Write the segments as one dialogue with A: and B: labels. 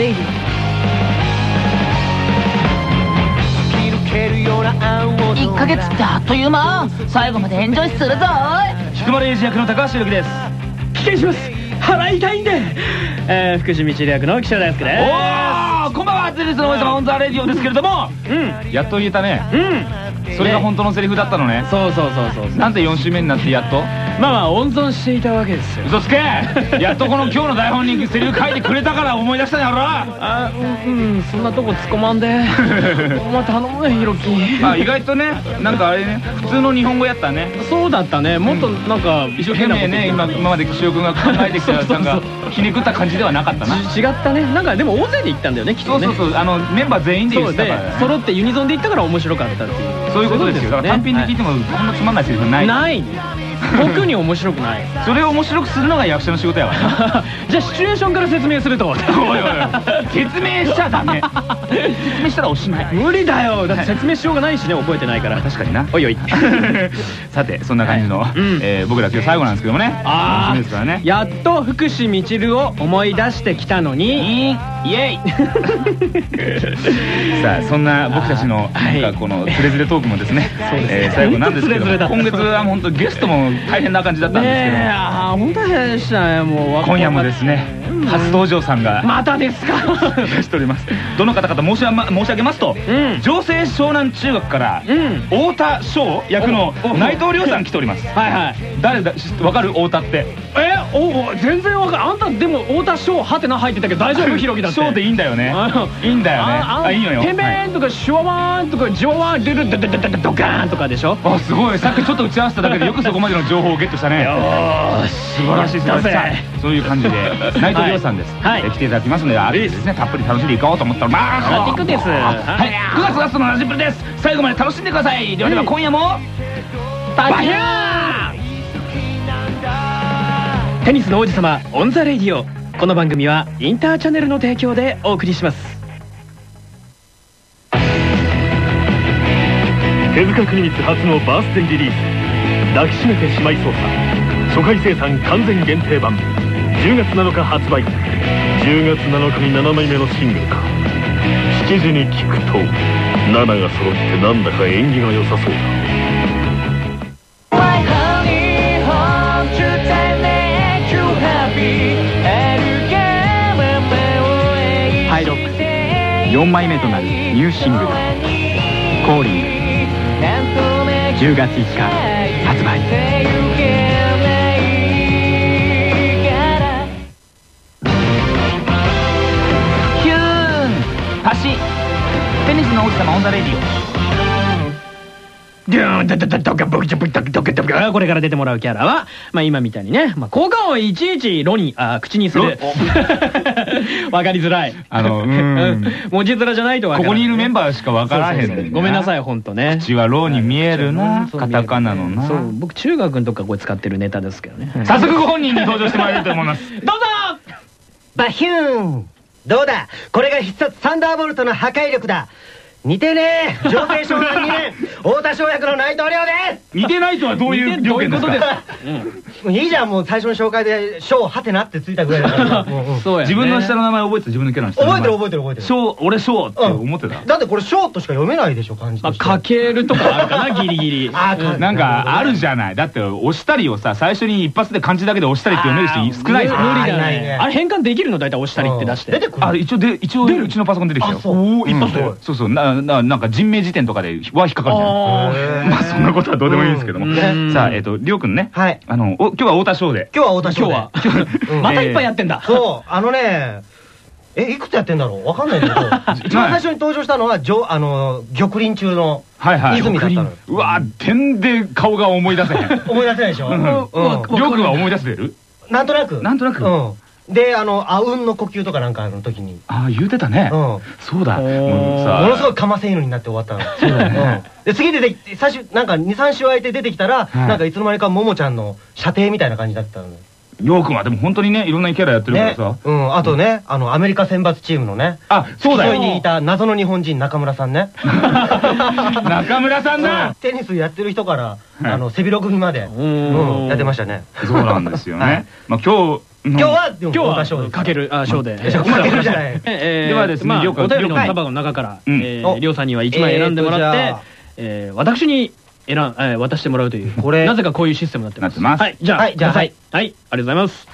A: レイディ1ヶ月ってあっという間。最後までエンジョイするぞ
B: 菊丸英二役の高橋広樹です。
C: 棄権します。腹痛いんで。えー、福士ミチル役の岸尾大輔です。
B: おおこんばんはゼリスの王様 On the Radio ですけれども。うん。やっと言えたね。うん。それが本当のセリフだったのね。
C: そうそうそうそう
B: なんで4週目になってやっと
C: まあまあ温存していたわけですよ。
B: 嘘つけ。やっとこの今日の台本にセリフ書いてくれたから思い出したんやろ。
C: あうん、うん、そんなとこ突っ込まんで。お前頼むねひろき
B: あ意外とねなんかあれね普通の日本語やったね。
C: そうだったね。もっとなんか
B: 一生懸命ね今今まで岸尾君が考えてきた なんかひねくった感じではなかったな。
C: 違ったね。なんかでも大勢で行ったんだよねきっとね。
B: そうそうそうあのメンバー全員で言ってたから。ね
C: 揃ってユニゾンで行ったから面白かったっていう。
B: そういうことですよ。単品で聞いてもこんなつまんないセリフない。
C: ない特に面白くない。
B: それを面白くするのが役者の仕事やわ。ね
C: じゃあシチュエーションから説明すると。おいおい
B: 説明しちゃダメ。説明したらおしまい。
C: 無理だよ。だって説明しようがないしね。覚えてないから。
B: 確かにな。
C: おいおい。
B: さてそんな感じのえ僕ら今日最後なんですけどもね。
C: ああやっと福士みちるを思い出してきたのに。
B: イエイ。さあそんな僕たちのなんかこのつれづれトークもですね。最後なんですけど今月は本当ゲストも大変な感じだったんですけど。
C: ああ本当でしたねもう。
B: 今夜もですね初登場さんが。
C: またですか？
B: しております。どの方々申し申し上げますと城西湘南中学から太田翔役の内藤亮さん来ております。
C: はいはい。
B: 誰だわかる太田って。
C: えお全然わかるあんたでも太田翔はてな入ってたけど大丈夫？ひろきだって。
B: 翔でいいんだよね。いいんだよね。あいいのよ。
C: ペンペンとかシュワワーンとかジワワーンドゥルドゥドゥドカーンとかでしょ
B: あすごいさっきちょっと打ち合わせただけでよくそこまでの情報をゲットしたね
C: よーし
B: 素晴らしい素晴らしいそういう感じで内藤亮さんです来ていただきますのであれですねたっぷり楽しんでいこうと思ったらまあ
C: ラジプルです
B: はい9月ラストのラジプルです最後まで楽しんでくださいではでは今夜も
C: バヒャーテニスの王子様 On the Radio。この番組はインターチャネルの提供でお送りします。
D: 手塚国光初のバースデーリリース。抱きしめてしまいそうさ。初回生産完全限定版。10月7日発売。10月7日に7枚目のシングルか。7時に聞くと7が揃ってなんだか縁起が良さそうだ。
B: 4枚目となるニューシングル「コーリング」10月5日発売。ヒューンパシ。テニスの王子様オンザレディオ。
C: これから出てもらうキャラは、まあ今みたいにね、まあ効果音をいちいちロに、あ口にする。わかりづらい。
B: あの、うん。
C: 文字面じゃないとわか
B: ここにいるメンバーしかわからへん
C: ごめんなさい、ほんとね。
B: 口はローに見えるな、カタカナのな。
C: そう、僕中学のとかこれ使ってるネタですけどね。
B: 早速ご本人に登場してもらえると思います。
C: どうぞ
E: バヒューンどうだ？これが必殺サンダーボルトの破壊力だ似てねえ。上帝湘南2年太田翔役の内藤亮です。
B: 似てないとはどういう条件ですか？
E: いいじゃんもう最初の紹介で「翔はてな」ってついたぐらいだから
C: そうや
B: 自分の下の名前覚えてた自分のキャラの下の名前。
E: 覚えてる覚えてる覚えてる
B: 翔俺翔って思ってた。
E: だってこれ「翔」としか読めないでしょ漢字
C: まあ、
E: として。
C: かけるとかあるかな、ギリギリ。
E: あ
B: なんかあるじゃない。だって押したりをさ最初に一発で漢字だけで押したりって読める人少ないじゃん
C: 無理だね。
E: ないね。
C: あれ変換できるの？大体押したりって出して。
E: 出てくる
B: あ一応で一応うちのパソコン出てきたよ
E: あそう。
B: おお一発で。
E: うん
B: そうそう。なななんか人名辞典とかでは引っかかるじゃん。
C: あ
E: ー。
B: まあそんなことはどうでもいいんですけども。
C: うん。
B: さあえっとりょうくんね。
E: はい。
B: あのお今日は太田翔で。
E: 今日は太田翔
C: 今日
E: で
C: は。
E: うん。
C: またいっぱいやってんだ。
E: そう。あのねえいくつやってんだろう？わかんないけど。一番最初に登場したのはじょあの玉林中の
B: はいはい。
E: 泉だったの。
B: うわ点で顔が思い出せへん。
E: 思い出せないでしょ？
B: りょうくんは思い出せてる？
E: なんとなく。
B: なんとなく。
E: うんであのあうんの呼吸とかなんかの時に。
B: ああ言うてたね。
E: うん。
B: そうだ。もうさ
E: ものすごいかませ犬になって終わったの。そう
B: だよね
E: で次出てきて最初なんか23週空いて出てきたら、
B: はい。
E: なんかいつの間にかももちゃんの射程みたいな感じだったの。
B: りょうくんはでも本当にねいろんなキャラやってるから
E: ね。
B: さ
E: うん。あとねあのアメリカ選抜チームのね。
B: あそうだよ。
E: にいた謎の日本人中村さんね。
B: 中村さんだ。
E: テニスやってる人から、あの背広組まで、
C: ん
E: うん。やってましたね。
B: そうなんですよ
E: は
B: ね
E: い。
B: まあ今日
E: 今日は
C: 今日は
E: 太田賞です
C: かけるあ賞で。
E: かけるじゃない。
C: えー
B: ではですね
C: まあ
B: りょうか
C: お便りの束の中からえーりょうさんには1枚選んでもらって
E: え
C: 私に選んえー渡してもらうという
E: これ
C: なぜかこういうシステムになってます。はいじゃあ
E: はいじゃあ
C: はい。ありがとうございます。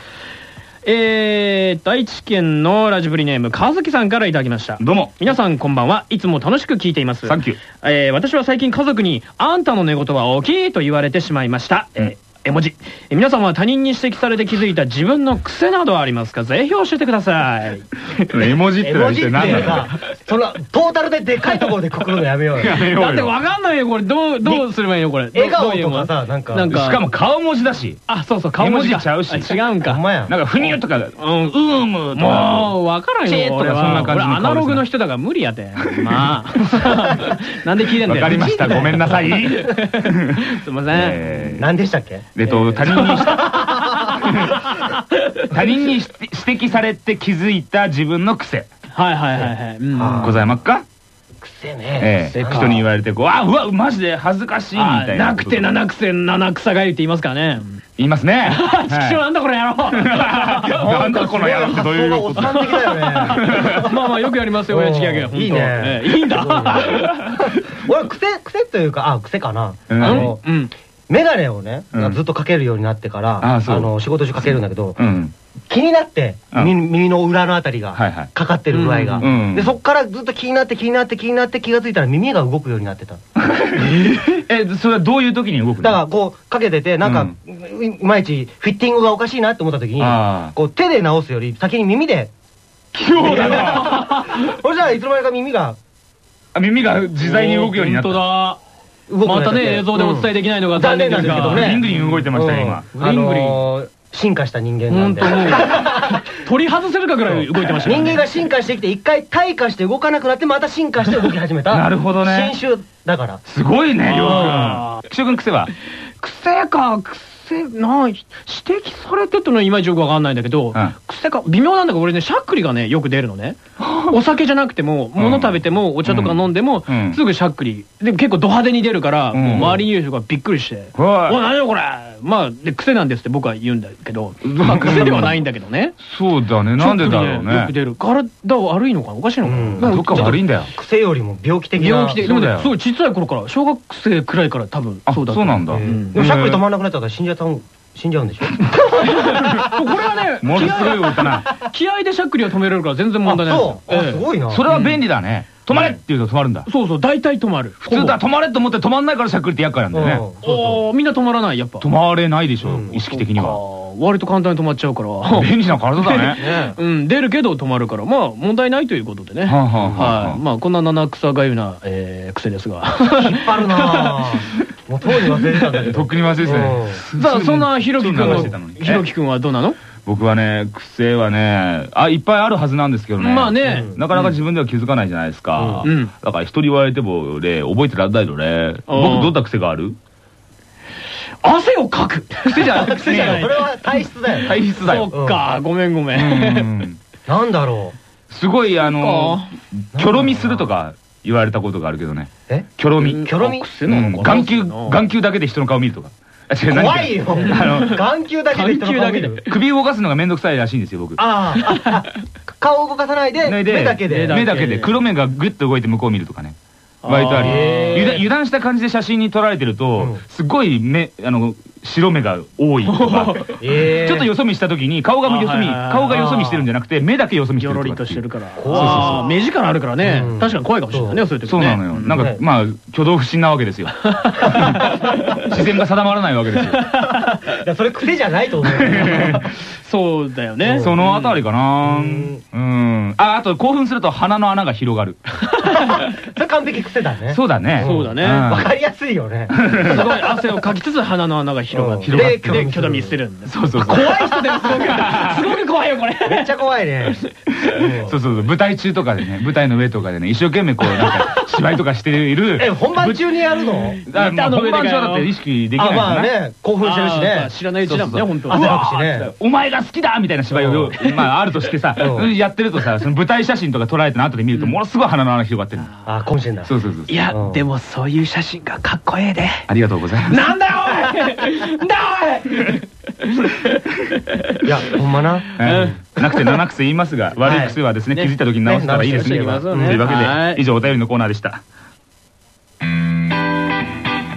C: えーと愛知県のラジブリネーム川崎さんからいただきました。
B: どうも。
C: 皆さんこんばんはいつも楽しく聞いています。
B: サンキュー。
C: えー私は最近家族に「あんたの寝言は大きい」と言われてしまいました、えー絵文字。えー皆さんは他人に指摘されて気づいた自分の癖などはありますか？ぜひ教えてください。
B: 絵文字って何なの
E: さそのトータルででかいところでくくるのやめようよ。
B: やめよう
C: だって
B: よ
C: わかんないよこれ。どうどうすればいいのこれ？
E: 笑顔とかさなんか。
C: なんか。
B: しかも顔文字だし。
C: あそうそう顔文字か
B: 絵文字ちゃうし。
C: あ違うんか。
E: ほんまや。
B: なんかふにゅとかうんうーむとか。
C: もう分からんよ俺は。
B: そんな感じの顔
C: 俺アナログの人だから無理やて。まあ。なんで聞いてんだよ。
B: わかりました。ごめんなさい。
C: すいません、
B: えー。
E: 何でしたっけ？
B: えっと他人に他人に指摘されて気づいた自分の癖。
C: はいはいはいはい、うん。
E: あ。
B: ございますか？
E: 癖
B: え
E: ね
B: え人に言われてこうあうわマジで恥ずかしいみ
C: あ
B: たいな。
C: なくて七癖七草がゆって言いますからね。
B: 言いますね。
C: ちくしょうなんだこれやろ
B: なんだこの野郎。ってどういう
E: 発想がおっさん的だよね
C: まあまあよくやりますよ親父ギャグ。
E: いいね。
C: ええいいんだ。
E: 俺癖癖というかあ癖かな。あ
B: うん。
E: の
C: うん
E: 眼鏡をね
B: うん。
E: ずっとかけるようになってから
B: あ
E: の仕事中かけるんだけど
B: うん。
E: 気になって
B: うん。
E: 耳耳の裏のあたりがかかってる具合が。
B: うん
E: でそっからずっと気になって気になって気になって気がついたら耳が動くようになってた。
B: えそれはどういう時に動くの？
E: だからこうかけててなんかいいまいちフィッティングがおかしいなって思った時にこう手で直すより先に耳で
B: 器用だな
E: そしたらいつの間にか耳が
B: あ耳が自在に動くようになった。
C: 本当だまたね映像でお伝えできないのが
E: うん。
C: 残念ですが
E: 残念なんですけどね。
B: リングリン動いてましたよ今。
E: うん。あのー進化した人間なんで。
C: 取り外せるかぐらい動いてました
E: 人間が進化してきて一回退化して動かなくなってまた進化して動き始めた。
B: なるほどね。
E: 新種だから。
B: すごいねりょ
C: あ
B: うくん岸尾くん癖は。
C: 癖か癖な指摘されてってのはいまいちよくわかんないんだけど、
B: うん。
C: 癖か微妙なんだけど俺ねしゃっくりがねよく出るのね。お酒じゃなくても物食べてもお茶とか飲んでも、
B: うん。
C: すぐしゃっくり。で結構ド派手に出るから、
B: うん。
C: もう周りにいる人がびっくりして「
B: はい。
C: おい何だよこれ!」まあで癖なんですって僕は言うんだけど、まあ、癖ではないんだけどね。
B: そうだね。なんでだろうね。
C: よく出る。体悪いのかな？おかしいのかな、
B: どっか悪いんだよ。
E: 癖よりも病気的な。
C: 病気的でもね
B: そう
C: 小さい頃から小学生くらいから多分
B: あ
C: そうだった。
B: そうなんだ。
E: でもしゃっくり止まんなくなったら死んじゃったん死んじゃうんでしょ？
C: これはね
B: ものすごい音な。
C: 気合でしゃっくりは止めれるから全然問題ない。
E: あそう。あ
C: ええ。
E: すごいな。
B: それは便利だね。止まれって言うと止まるんだ。
C: そうそう大体止まる。
B: 普通だ止まれと思って止まんないからしゃっくりって厄介なんだよね。
C: おーみんな止まらないやっぱ。
B: 止まれないでしょ
E: うん。
B: 意識的には。
C: 割と簡単に止まっちゃうから。
B: 便利な体だね。
E: ね
C: うん。出るけど止まるから。まあ問題ないということでね。
B: は
C: い。まあこんな七草がゆなえー癖ですが。
E: 引っ張るなぁ もう当時忘れてたんだけど。
B: とっくに忘れてたね。
C: さあそんなひろきくんひろきくんはどうなの？
B: 僕はね癖はねあいっぱいあるはずなんですけどね。
C: まあね。
B: なかなか自分では気づかないじゃないですか、だから人に言われてもね覚えてらんないのね。僕どんな癖がある？
C: 汗をかく。癖じゃない。癖じゃない。
E: それは体質だよ
B: 体質だよ。
C: そっか。ごめんごめ
B: うん。ん
E: なんだろ
B: すごいあのキョロみするとか言われたことがあるけどね。
E: うえ？
B: キョロみ
E: キョロみ
C: 癖なの？かな
B: 眼球眼球だけで人の顔見るとか。
E: 怖いよ。
B: あの
E: 眼球だけで人の顔見る。
B: 首動かすのがめんどくさいらしいんですよ僕。
E: あーああ顔を動かさないで
B: 目
E: だけで。
C: 目
B: 目だけで。黒目がグッと動いて向こう見るとかね。割とあり。油断した感じで写真に撮られてると、
E: うん。
B: すごい目あの白目が多いとか。
E: えー。
B: ちょっとよそ見した時に顔がよそ見顔がよそ見してるんじゃなくて目だけよそ見してるとかっていう。
C: リとしてるから。目力あるからね。
E: うん。
C: 確かに怖いかもしれないねそう。いう時ね。
B: そうなのよ、なんか
E: ね。
B: まあ挙動不審なわけですよ。視線が定まらないわけですよ。
E: いやそれ癖じゃないと思うよ。
C: そうだよね。
B: そのあたりかな。
E: うん。
B: うん。ああと興奮すると鼻の穴が広がる
E: それ完璧癖だね。
B: そうだね。
C: そうだね。
B: ん。
E: わかりやすいよね。
C: すごい汗をかきつつ鼻の穴が広がって
E: うん。
B: 広がって
C: で挙動見せるんです
B: そうそうそう。
C: 怖い人ですごくすごく怖いよこれ。
E: めっちゃ怖いね。
B: そうそうそう。舞台中とかでね舞台の上とかでね一生懸命こうなんか芝居とかしている。
E: え本番中にやるの？
B: あまあ本番中はだって意識できない
E: あ
B: から。な
E: まあね興奮してるしね。
C: 知らないうちだもんね本当
E: 汗
B: うわ
E: かくしね。
B: お前が好きだみたいな芝居をまああるとしてさ
E: うん。
B: やってるとさその舞台写真とか撮られての後で見るとものすごい鼻の穴広がってる。の
E: あかもしれな。い
B: そうそうそう。
C: いや
E: うん。
C: でもそういう写真がかっこええで。
B: ありがとうございます。
C: なんだよおい！だおい
E: いやほんまな？
B: うん。なくて七癖言いますが悪い癖はですね気づいた時に直せたらいいですね
E: ね。
B: と
C: い
B: うわけ
C: はい。
B: で以上お便りのコーナーでした。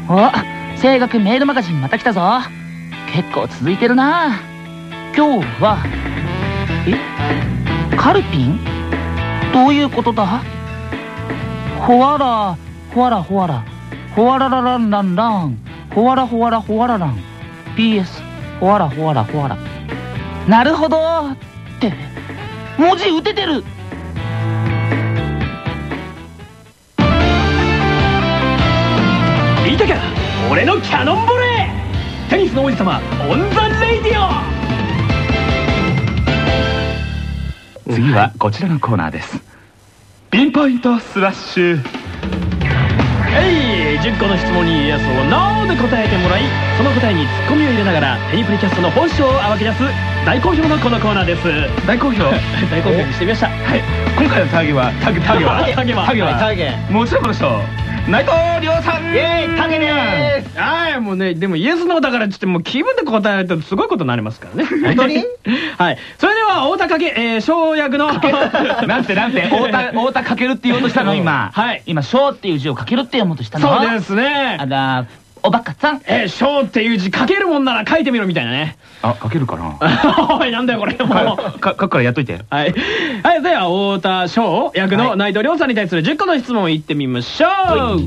A: お声楽メールマガジンまた来たぞ。結構続いてるな。今日はえ？カルピン？どういうことだ？ほわらほわらほわらほわらららんらんらんほわらほわらほわららん PS ほわらほわらほわらなるほど。って。文字打ててる。
C: 見たか俺のキャノンボレー。テニスの王子様オンザレイディオ。
B: 次はこちらのコーナーですピンポイントスラッシュ。
C: はい10個の質問にイエスかノーで答えてもらいその答えにツッコミを入れながらテニプリキャストの本性を暴き出す大好評のこのコーナーです。
B: 大好評。
C: 大好評にしてみました。
B: はい。今回のターゲはタゲタゲは？
C: タゲは。
B: タゲ
E: タゲ
B: もちろんこの人内藤亮さん。
E: イエーイタゲでーす
C: はいもうねでもイエスノーだからっつってもう気分で答えるとすごいことになりますからね。
E: 本当に？
C: はい。それでは太田かけ、えー、生薬の
B: なんてなんて。太田 太田かけるって言おうとしたの今。
C: はい。
A: 今「章」っていう字を書けるって読もうとしたの。
C: そうですね。
A: あらおバカさん
C: えー、章っていう字書けるもんなら書いてみろみたいなね
B: あかけるかな？
C: おいなんだよこれもう
B: か書くからやっといて
C: はい。はい、では、太田翔役の内藤亮さんに対する10個の質問を言ってみましょう。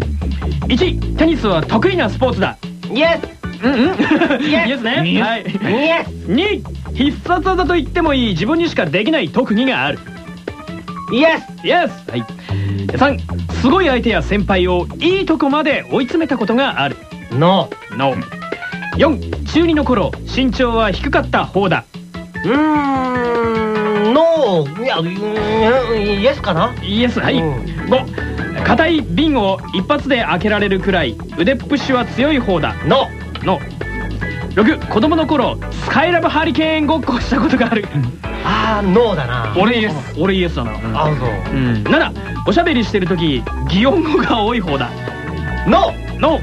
C: 1、テニスは得意なスポーツだ。
E: イエ
C: うんうん。イ
E: エス
C: ね。はい。
E: スイエス
C: 2、必殺技と言ってもいい自分にしかできない特技がある。
E: イエス
C: イエスはい。3、すごい相手や先輩をいいとこまで追い詰めたことがある。
E: ノ
C: ノー。4、中2の頃、身長は低かった方だ。
E: ーうーんノーいやイエスかな？
C: イエスはい、
E: うん。
C: 5硬い瓶を一発で開けられるくらい腕っぷしは強い方だ。
E: ノ
C: の。6子供の頃スカイラブハリケーンごっこをしたことがある。
E: あーノーだな。
C: 俺イエス俺イエスだな。
E: あそう
C: うん。7おしゃべりしてる時擬音語が多い方だ。
E: ノ
C: の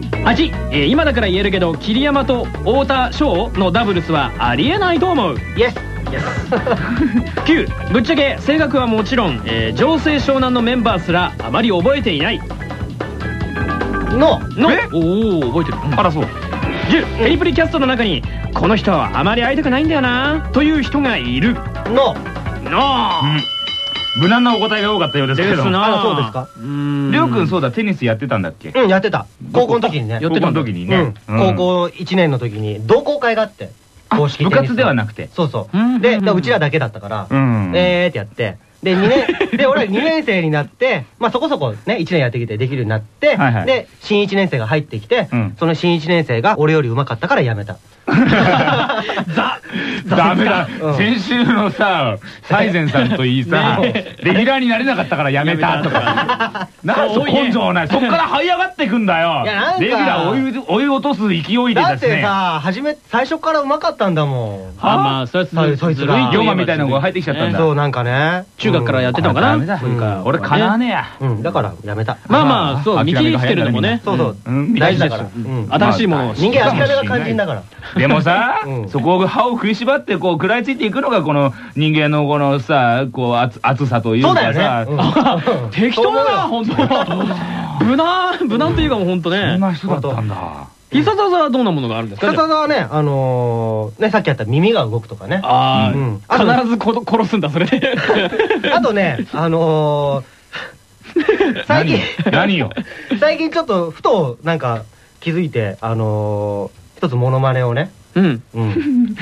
C: 8、えー今だから言えるけど桐山と太田翔のダブルスはありえないと思う。
E: ーイエス
C: 9ぶっちゃけ声楽はもちろん、えー、情勢湘南のメンバーすらあまり覚えていない。の
B: え？
C: おお覚えてる、
B: あらそう。
C: 10テニプリキャストの中にこの人はあまり会いたくないんだよなという人がいる。
E: ノー
C: な
B: うん無難なお答えが多かったようですけど。
E: あ。そうですか？
B: りょうくんそうだテニスやってたんだっけ？
E: うんやってた。高校の時にね。
C: やってたんだ
B: 高校の時に
E: うん。
B: ね
E: 高校1年の時に同好会があって公式
B: 部活ではなくて。
E: そうそう。
C: うん。
E: でうちらだけだったから
B: うん。
E: えーってやってで2年で俺ら2年生になってまあそこそこね1年やってきてできるようになって
B: はいはい
E: で新1年生が入ってきて
B: うん
E: その新1年生が俺より上手かったからやめた。
C: ザ
B: ダメだ。
E: うん。
B: 先週のさ最前さんといいさ
C: ね
B: レギュラーになれなかったからやめたとか。なん
C: そう
B: か根性ない。そっから這い上がってくんだよ。レギュラー追い落とす勢いで
E: だって
B: ですね
E: さ初め最初から上手かったんだもん。
C: あまあそれはず
E: そいつが
B: 龍馬みたいなのが入ってきちゃったんだ。
E: そうなんかね。
C: 中学からやってたのかな？
B: 俺かなわねえや。
E: うん。だからやめた。
C: まあまあそう見切りつけるのもね。
E: そうそう。
B: うん。
E: 大事だから。
C: 新しいものを
E: 人間諦めが肝心だから。
B: でもさ、
E: うん。
B: そこを歯を食いしばってこう食らいついていくのがこの人間のこのさこう熱熱さという
E: そうだ
B: かさ、
C: 適当だな本当。無難無難というかもう本当
B: そ
C: ね
B: んな人だったんだ
C: 必殺技はどんなものがあるんですか？
E: 必殺技はねあのーねさっきやった耳が動くとかね。
C: あ
E: うん。
C: あ必ずこ殺すんだそれ。で
E: あとねあのー 最近。
B: 何？何よ
E: 最近ちょっとふとなんか気づいてあのー一つモノマネをね。
C: うん。
E: うん。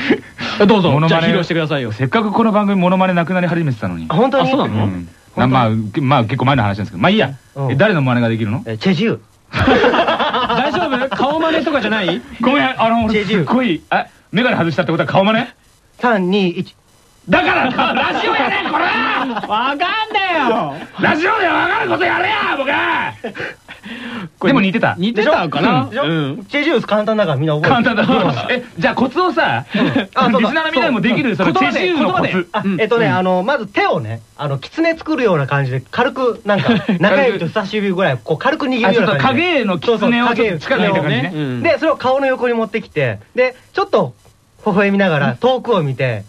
C: どうぞ
B: モノマネ？
C: じゃあ披露してくださいよ。
B: せっかくこの番組モノマネなくなり始めてたのに。
E: あ本当に？
C: あそうなの？
B: うん。なまあまあ結構前の話なんですけど。まあいいや。
E: うん。
B: え誰の真似ができるの？
E: えチェジュ
C: 大丈夫？顔真似とかじゃない？
B: ごめん。あの俺すっごいあ眼鏡外したってことは顔真似
E: ？321
B: だからラジオやねんこれ
C: わかんねえよ。
B: ラジオでわかることやれや僕。はでも似てた。
C: 似てたかな？
E: チェジュース簡単だからみんな覚えて
B: 簡単だ。えじゃあコツをさリス
E: あそうだ。
B: ナーのみんなもできるそのチェジューのコツ。
E: あえっとね、あの、まず手をね、あの、狐作るような感じで、軽く、なんか、中指と人差し指ぐらい、こう、軽く握
B: あちょっと
E: るような感じで。
B: 影絵の狐を近くにいた感じね。
C: うん
E: で、それを顔の横に持ってきて、で、ちょっと、微笑みながら、遠くを見て、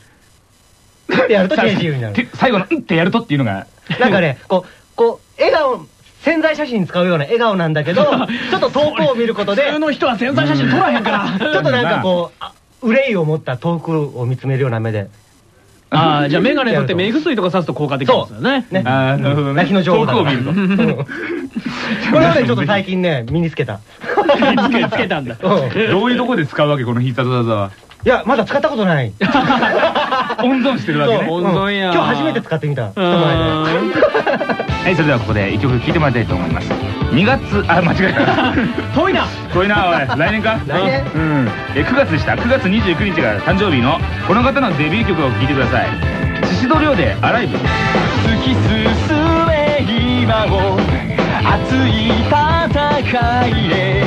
E: ってやるとチェジューになる。
B: て最後の「うん」ってやるとっていうのが。
E: なんかね、こう、こう、笑顔、潜在写真に使うような笑顔なんだけど、ちょっと遠くを見ることで、
C: 普通の人は潜在写真撮らへんから。
E: ちょっとなんかこう、あ憂いを持った遠くを見つめるような目で。
C: ああじゃあ眼鏡取って目薬とかさすと効果的ですよね。
E: ね。
B: あーなるほどね。
E: 泣きの情報
B: を見ると。
E: うん。これはね、ちょっと最近ね、身につけた。
C: つけつけたんだ。
E: うん。
B: どういうとこで使うわけこの必殺技はい
E: や、まだ使ったことない。
B: 温存してるわけね。
C: 温存や。
E: うん。今日初めて使ってみた。人前で。
B: はいそれではここで一曲聴いてもらいたいと思います。2月あ間違えた。
C: 遠いな。
B: 遠いなおい。来年か？
E: 来年。
B: うん。え9月でした9月29日が誕生日のこの方のデビュー曲を聴いてください。宍戸亮で「アライブ」
F: 突き進め今を熱い戦いで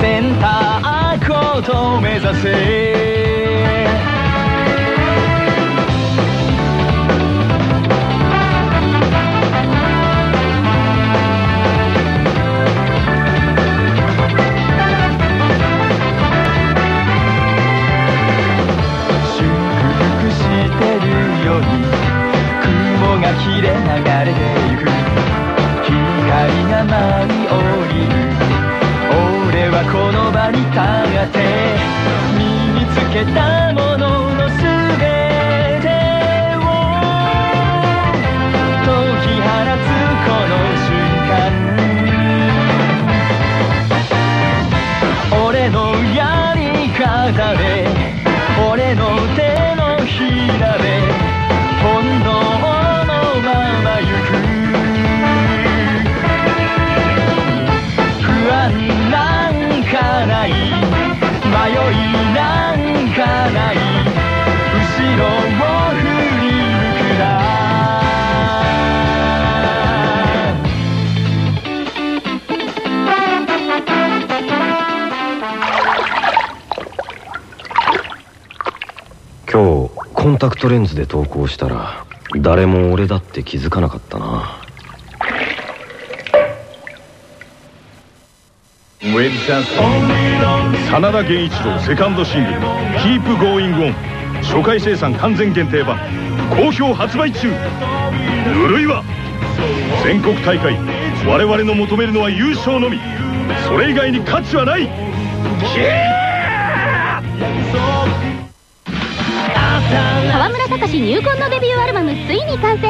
F: センターコート目指せ
G: コンタクトレンズで投稿したら誰も俺だって気づかなかったな。
D: 真田源一郎セカンドシングル「Keep Going On」初回生産完全限定版好評発売中。ぬるいわ。全国大会我々の求めるのは優勝のみ。それ以外に価値はない。
H: キー河村隆入魂のデビューアルバムついに完成。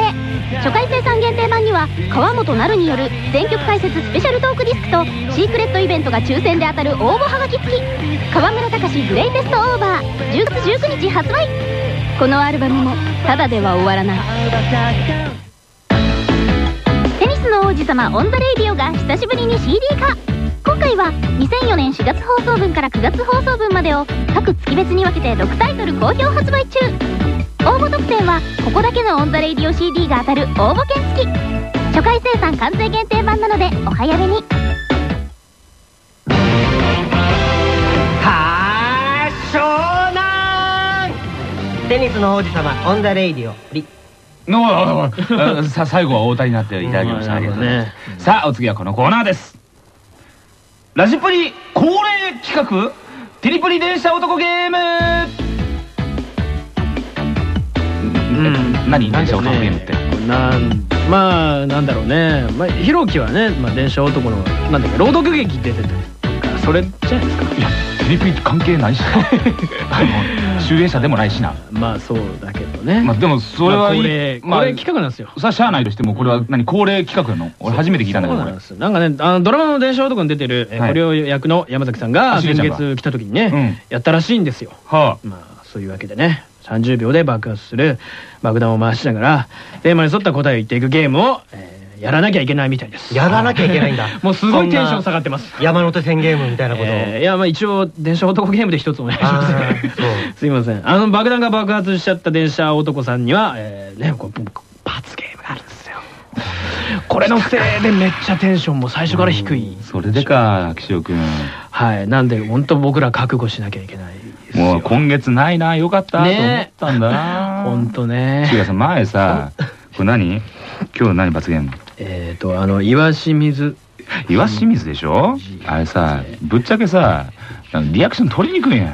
H: 初回生産限定版には川本成による全曲解説スペシャルトークディスクとシークレットイベントが抽選で当たる応募はがき付き。河村隆 Greatest Over。10月19日発売。このアルバムもただでは終わらない。テニスの王子様 On the Radio が久しぶりに CD 化。今回は2004年4月放送分から9月放送分までを各月別に分けて6タイトル好評発売中。応募特典はここだけのオン・ザ・レイディオ CD が当たる応募券付き。初回生産完全限定版なのでお早めに。
E: はー湘南。テニスの王子様 On the Radio リ。
B: のあさ最後は太田になっていただきました。ありがとうございます。さあお次はこのコーナーです。ラジプリ恒例企画テリプリ電車男ゲーム
C: うん
B: 何電車男ゲームって。
C: なんまあなんだろうね。まあひろきはね、まあ、電車男のなんだっけ朗読劇出てた。かそれじゃないですか。
B: いやテリプリと関係ないし 集英社でもないしな。
C: まあそうだけどね。
B: まあでもそれはいい。
C: まあ恒例
B: まあ
C: 恒例企画なんですよ。
B: さあしゃあないとしてもこれは何恒例企画なの俺初めて聞いたんだけどこれ。
C: そうなんですなんかねあのドラマの電車男に出てるえ
B: はい。
C: 不良役の山崎さんが先月来た時にね、
B: うん。
C: やったらしいんですよ。
B: は
C: まあそういうわけでね30秒で爆発する爆弾を回しながらテーマに沿った答えを言っていくゲームを、えーやらなきゃいけないみたいです。
E: やらなきゃいけないんだ。
C: もうすごいテンション下がってます。
E: 山手線ゲームみたいなことを、
C: えーいやまあ一応電車男ゲームで一つお願いしますすいません。あの爆弾が爆発しちゃった電車男さんには、えーねこう罰ゲームがあるんですよ。これのせいでめっちゃテンションも最初から低い。
B: それでか岸尾君。
C: はい。なんで本当僕ら覚悟しなきゃいけない
B: もう今月ないな。よかったと思
C: ね
B: ったんだな。
C: 本当ね。
B: 違うさ前さ これ何？今日何罰ゲーム？
C: えっとあの岩清水。
B: 岩清水でしょ？あれさぶっちゃけさリアクション取りにくいん。や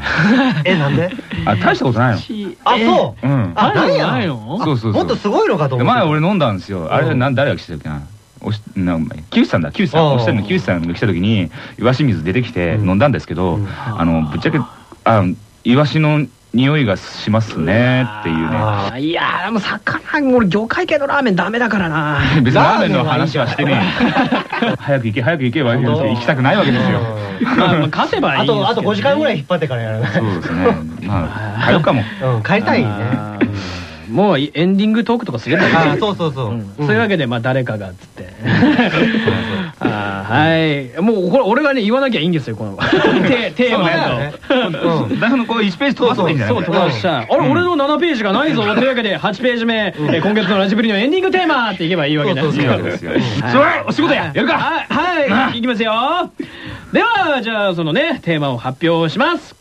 E: えなんで？
B: あ大したことないの。
E: あそう。
B: うん。
E: あなん。や
C: ないの
B: そうそうそう。
E: もっとすごいのかと思って
B: 前俺飲んだんですよ。あれなん誰が来てたっけな？おしな木内さんだ。木内さん。おっしゃるの。木内さんが来た時に岩清水出てきて
E: うん。
B: 飲んだんですけど、
E: うん。
B: あのぶっちゃけあイワシの匂いがしますねっていうね。
E: あ
C: いやーでも魚俺魚介系のラーメンダメだからな。
B: 別にラーメンの話はしてねえ。よ 早く行け早く行けば行きたくないわけですよ。
C: まあまあ勝てばいい
E: あ
C: んですけどね。
E: とあと5時間ぐらい引っ張ってからやらない。
B: そうですね。まあ 帰ろうかも。
E: うん帰りたいね
C: もうエンディングトークとかすればいい
E: あそうそうそう。
C: うん。そういうわけでまあ誰かがっつって。あーはい。もうこれ俺がね言わなきゃいいんですよこの。テテーマと。
E: うん。
B: 台本のこう1ページ飛ばせばいいんじゃない。
C: そう、飛ばした。あれ、俺の7ページがないぞ。というわけで、8ページ目、えー今月のラジブリのエンディングテーマっていけばいいわけですよ。
B: いいわけですよお仕事や。やるか。
C: はい、はい、いきますよ。では、じゃあ、そのね、テーマを発表します。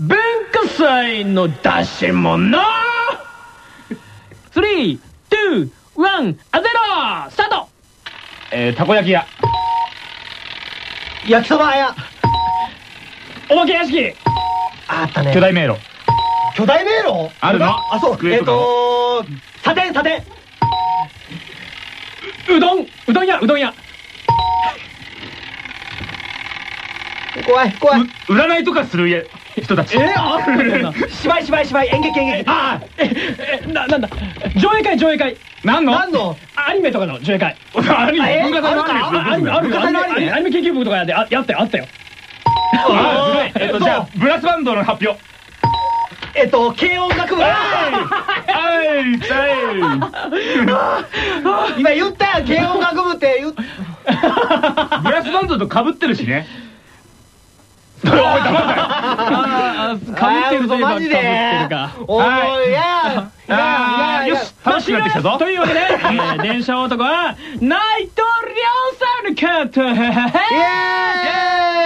C: 文化祭の出し物 !3、2、1、あゼロスタート
B: えーたこ焼き屋。
E: 焼きそば屋。
C: お化け屋敷。
E: あったね。
B: 巨大迷路。
E: 巨大迷路？
B: あるの。
E: あそう。えっ
B: 机とか。
E: とサテンサテン。
C: うどん。うどん屋うどん屋。
E: 怖い怖い。
B: 占いとかする人たち。
C: えある。な。
E: 芝居芝居芝居。演劇演劇。
C: あええななんだ。上映会上映会。
B: 何の？
E: 何の？
C: アニメとかの上映会。
B: アニメ。
E: え？
B: 文化祭のアニメ
C: あるあるある
E: 文化祭のアニメ。
C: アニメ研究部とかやってあやったよ。あったよ
B: あずるい。えっとじゃあブラスバンドの発表。
E: えっと軽音楽部。
B: はい。痛い。
E: 今言ったやん軽音楽部って言っ
B: ブラスバンドと被ってるしねおい黙んなよ
C: あーかぶってるといえばかぶってるか。
E: おいやいやいやいや
B: よし楽しくなってきたぞ。
C: というわけで、えー電車男は内藤亮さんの方
E: イエーイ。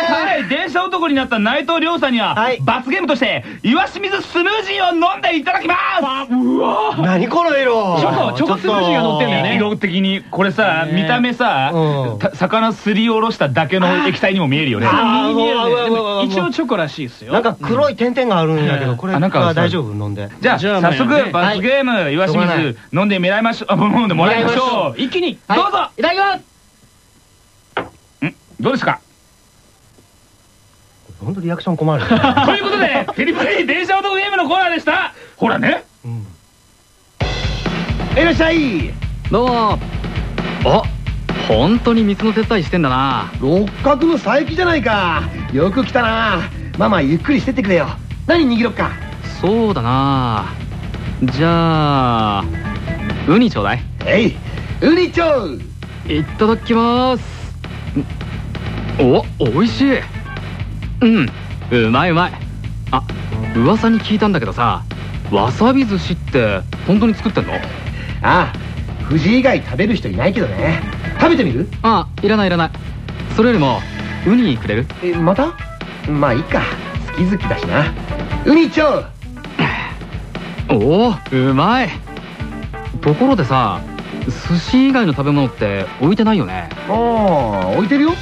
B: はい電車男になった内藤亮さんには
E: はい。
B: 罰ゲームとして岩清水スムージーを飲んでいただきます。
C: うわ
E: 何この色。
C: チョコチョコスムージーが乗ってんだよね。
B: 色的にこれさ
C: ね。
B: 見た目さ魚すりおろしただけの液体にも見えるよね。
C: 一応チョコらしいですよ。
E: なんか黒い点々があるんやけどこれ
B: あなんか
E: は大丈夫？飲んで。
B: じゃあ早速罰ゲーム岩清水飲んでもらいましょうあ飲んでもらいましょう。
C: 一気に
B: どうぞ。
E: いただきます。
B: どうですか？
E: 本当リアクション困る
B: ということでテリプリ電車男ゲームのコーナーでした。ほらね。
E: いらっしゃい。
I: どうも。あ。本当に水の手伝いしてんだな。
E: 六角の佐伯じゃないか。よく来たな。ママゆっくりしてってくれよ。何握ろっか？
I: そうだなじゃあウニちょうだい。
E: えい。ウニチョウ
I: いただきます。んお美味しい。うんうまいうまい。あ噂に聞いたんだけどさわさび寿司って本当に作ってんの？
E: ああ藤井以外食べる人いないけどね。食べてみる？
I: あいらないいらない。それよりもウニくれる？
E: えまた？まあいいか。好き好きだしな。ウニチョウ
I: おおうまい。ところでさ寿司以外の食べ物って置いてないよね？
E: ああ置いてるよ。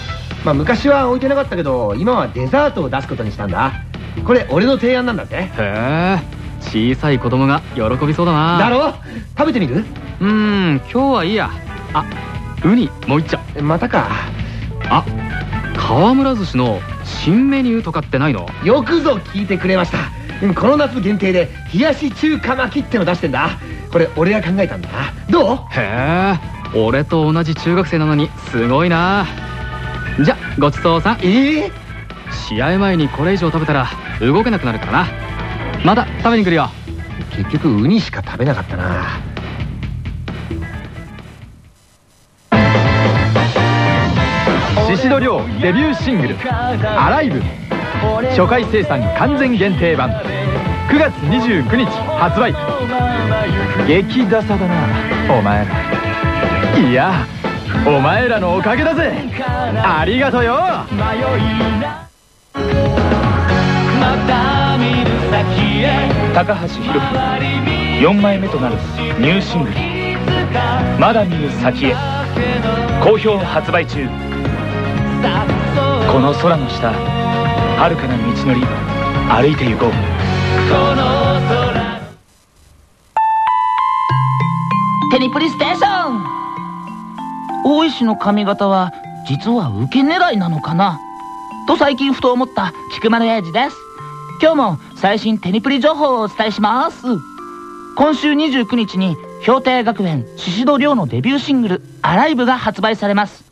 E: まあ昔は置いてなかったけど今はデザートを出すことにしたんだ。これ俺の提案なんだって。
I: へえ小さい子供が喜びそうだな。
E: だろ？食べてみる？
I: うーん今日はいいや。あウニもう一丁。
E: またか。
I: あ川村寿司の新メニューとかってないの？
E: よくぞ聞いてくれました。うんこの夏限定で冷やし中華巻きっての出してんだ。これ俺が考えたんだどう？
I: へえ俺と同じ中学生なのにすごいな。じゃごちそうさん。
E: ええ
I: 試合前にこれ以上食べたら動けなくなるからな。また食べに来るよ。
E: 結局ウニしか食べなかったな。
F: 宍戸亮デビューシングル「アライブ」初回生産完全限定版。9月29日発売。激ダサだな。お前ら。
I: いやお前らのおかげだぜ。ありがとうよ
B: 高橋宏樹4枚目となるニューシングル「まだ見ぬ先へ」好評発売中。この空の下遥かな道のり歩いて行こう。この空。
A: テニプリステーション。大石の髪型は実は受け狙いなのかな？と最近ふと思った菊丸英二です。今日も最新テニプリ情報をお伝えします。今週29日に氷定学園宍戸亮のデビューシングル「アライブ」が発売されます。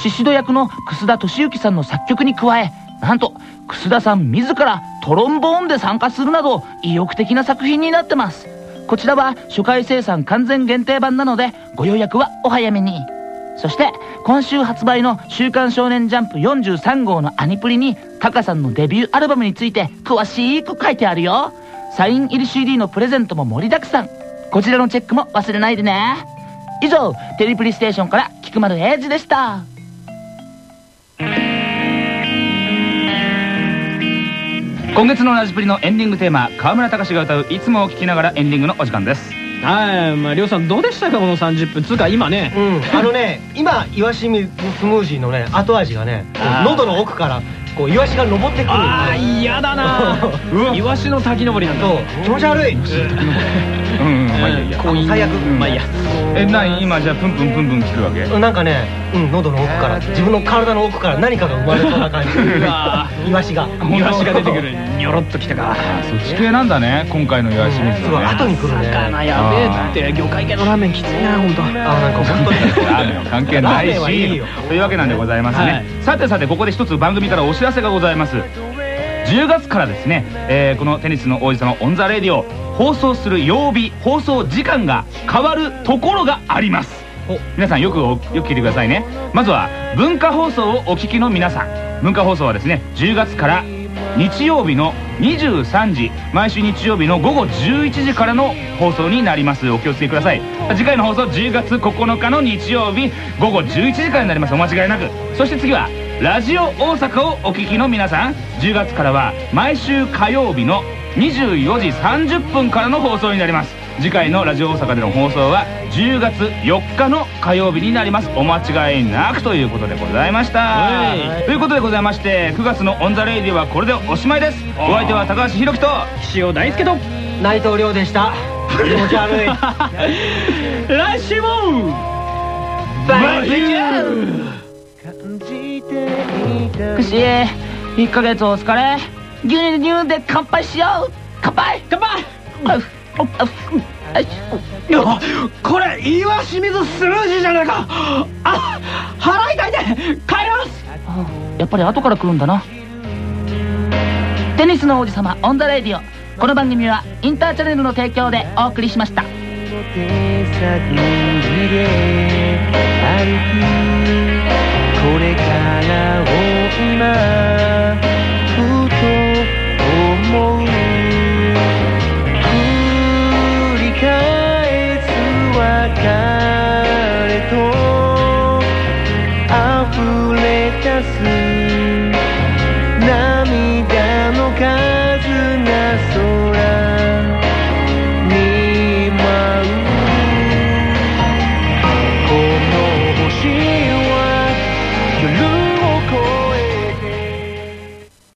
A: 宍戸役の楠田敏行さんの作曲に加えなんと楠田さん自らトロンボーンで参加するなど意欲的な作品になってます。こちらは初回生産完全限定版なのでご予約はお早めに。そして今週発売の「週刊少年ジャンプ」43号のアニプリにタカさんのデビューアルバムについて詳しく書いてあるよ。サイン入り CD のプレゼントも盛りだくさん。こちらのチェックも忘れないでね。以上テリプリステーションから菊丸英二でした。
B: 今月のラジプリのエンディングテーマ川村隆が歌う「いつも」を聴きながらエンディングのお時間です。
C: はいまありょうさんどうでしたかこの30分つうか今ね。
E: うん。あのね今イワシミスムージーのね後味がね喉の奥からこうイワシが登ってくる。
C: ああ嫌だな イワシの滝登りなんだ。
E: そう。気持ち悪い
B: うんうんまあいいや
C: 婚姻
E: 最悪。
C: まあいいや。
B: え何今じゃあプンプンプンプン聞くわけ？
E: なんかね、うん、喉の奥から自分の体の奥から何かが生まれそうな感じ。
C: うわ
E: イワシが。
C: イワシが出てくる。ニョロっときたか
B: そっち系なんだね今回の岩清水
E: すごい
B: はね。
E: 後に来るね。
C: 魚やべえって魚介系のラーメンきついな本当。
E: あなんか本当に。
B: ラーメンは関係ないし。
E: よ。
B: というわけなんでございますね、
C: はい。
B: さてさてここで一つ番組からお知らせがございます10月からですね、えーこの「テニスの王子様オン・ザ・レディオ」放送する曜日放送時間が変わるところがあります。皆さんよくおよく聞いてくださいね。まずは文化放送をお聞きの皆さん。文化放送はですね10月から日曜日の23時毎週日曜日の午後11時からの放送になります。お気をつけください。次回の放送10月9日の日曜日午後11時からになります。お間違いなく。そして次はラジオ大阪をお聞きの皆さん10月からは毎週火曜日の24時30分からの放送になります。次回のラジオ大阪での放送は10月4日の火曜日になります。お間違いなくということでございました。
C: はい。
B: ということでございまして9月の「 On the Radio」はこれでおしまいです。お相手は高橋広樹と
C: 岸尾大輔と
E: 内藤亮でした。気持ち悪い。
C: 来週も
E: バイキ
A: くし1ヶ月お疲れ。牛乳牛で乾杯しよう。乾杯。
C: 乾杯。これ岩清水スムージーじゃないか。あ腹痛いで帰ります。
A: あやっぱり後から来るんだな。テニスの王子様 On the Radio。この番組はインターチャネルの提供でお送りしました。
F: 手探りで歩くこれからを今